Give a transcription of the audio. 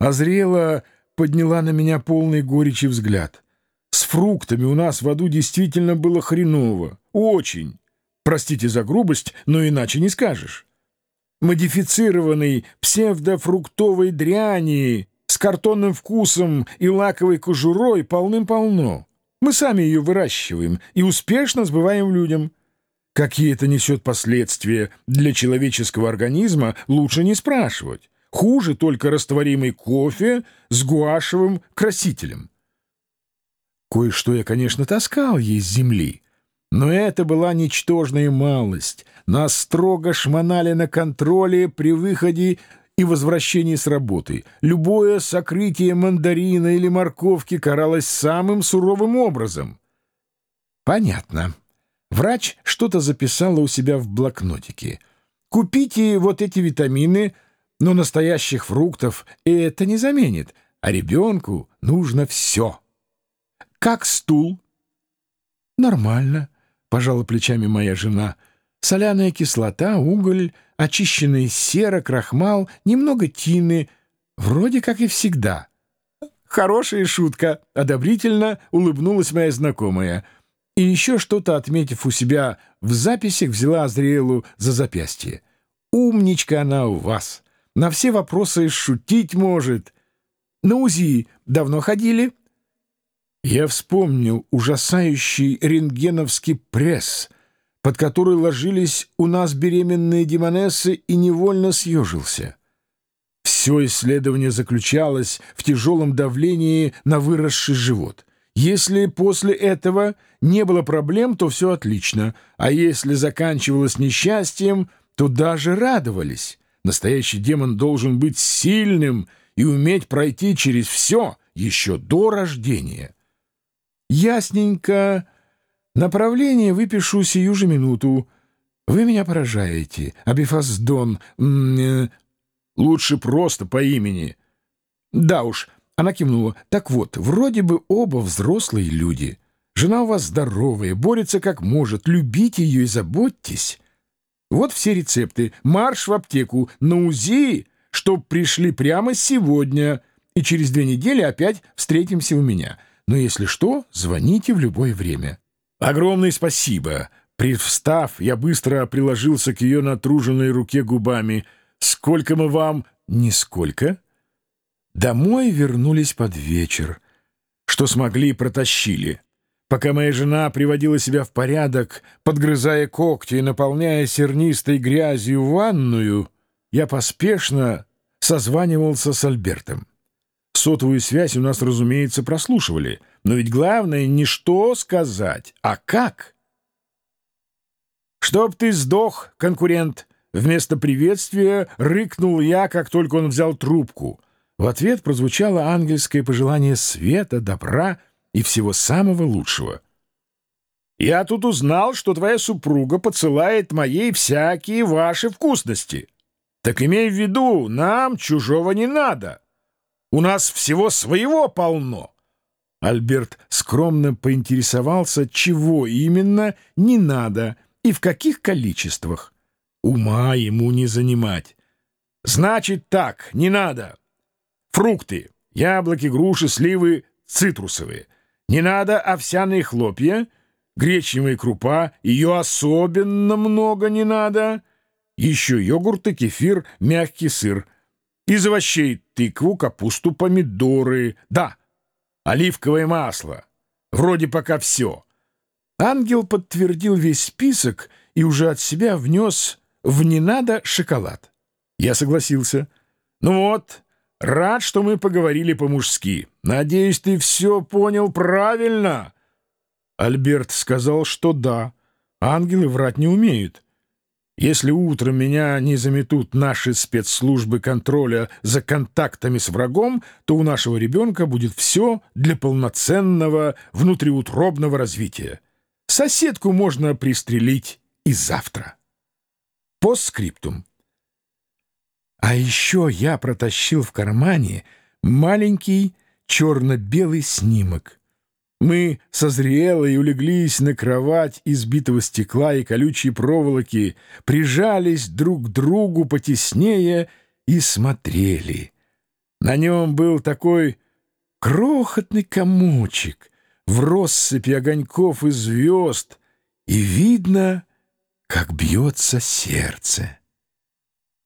Азриэла подняла на меня полный горечи взгляд. С фруктами у нас в аду действительно было хреново. Очень. Простите за грубость, но иначе не скажешь. Модифицированной псевдофруктовой дряни с картонным вкусом и лаковой кожурой полным-полно. Мы сами ее выращиваем и успешно сбываем людям. Какие это несет последствия для человеческого организма, лучше не спрашивать. Хуже только растворимый кофе с гуашевым красителем. Кое-что я, конечно, таскал ей с земли, но это была ничтожная малость. Нас строго шмонали на контроле при выходе и возвращении с работы. Любое сокрытие мандарина или морковки каралось самым суровым образом. Понятно. Врач что-то записала у себя в блокнотике. Купите вот эти витамины — но настоящих фруктов это не заменит, а ребенку нужно все. Как стул? Нормально, пожала плечами моя жена. Соляная кислота, уголь, очищенный сера, крахмал, немного тины. Вроде как и всегда. Хорошая шутка, одобрительно улыбнулась моя знакомая. И еще что-то, отметив у себя в записях, взяла Азриэлу за запястье. «Умничка она у вас!» На все вопросы шутить может. На УЗИ давно ходили?» Я вспомнил ужасающий рентгеновский пресс, под который ложились у нас беременные демонессы, и невольно съежился. Все исследование заключалось в тяжелом давлении на выросший живот. Если после этого не было проблем, то все отлично, а если заканчивалось несчастьем, то даже радовались. Настоящий демон должен быть сильным и уметь пройти через все еще до рождения. Ясненько. Направление выпишу сию же минуту. Вы меня поражаете. Абифаздон. Э, лучше просто по имени. Да уж, она кивнула. Так вот, вроде бы оба взрослые люди. Жена у вас здоровая, борется как может. Любите ее и заботьтесь. Вот все рецепты. Марш в аптеку. На УЗИ, чтоб пришли прямо сегодня. И через две недели опять встретимся у меня. Но если что, звоните в любое время. Огромное спасибо. Привстав, я быстро приложился к ее натруженной руке губами. Сколько мы вам? Нисколько. Домой вернулись под вечер. Что смогли, протащили. Пока моя жена приводила себя в порядок, подгрызая когти и наполняя сернистой грязью ванную, я поспешно созванивался с Альбертом. Сотовую связь у нас, разумеется, прослушивали, но ведь главное не что сказать, а как. «Чтоб ты сдох, конкурент!» Вместо приветствия рыкнул я, как только он взял трубку. В ответ прозвучало ангельское пожелание света, добра и всего самого лучшего. Я тут узнал, что твоя супруга подсылает моей всякие ваши вкусности. Так имей в виду, нам чужого не надо. У нас всего своего полно. Альберт скромно поинтересовался, чего именно не надо и в каких количествах. Ума ему не занимать. Значит так, не надо. Фрукты, яблоки, груши, сливы, цитрусовые — не надо овсяные хлопья, гречневая крупа, ее особенно много не надо. Еще йогурт и кефир, мягкий сыр. Из овощей тыкву, капусту, помидоры. Да, оливковое масло. Вроде пока все. Ангел подтвердил весь список и уже от себя внес в «не надо» шоколад. Я согласился. Ну вот, Рад, что мы поговорили по-мужски. Надеюсь, ты все понял правильно?» Альберт сказал, что да. Ангелы врать не умеют. Если утром меня не заметут наши спецслужбы контроля за контактами с врагом, то у нашего ребенка будет все для полноценного внутриутробного развития. Соседку можно пристрелить и завтра. Постскриптум. А еще я протащил в кармане маленький черно-белый снимок. Мы созрело и улеглись на кровать избитого стекла и колючей проволоки, прижались друг к другу потеснее и смотрели. На нем был такой крохотный комочек в россыпи огоньков и звезд, и видно, как бьется сердце.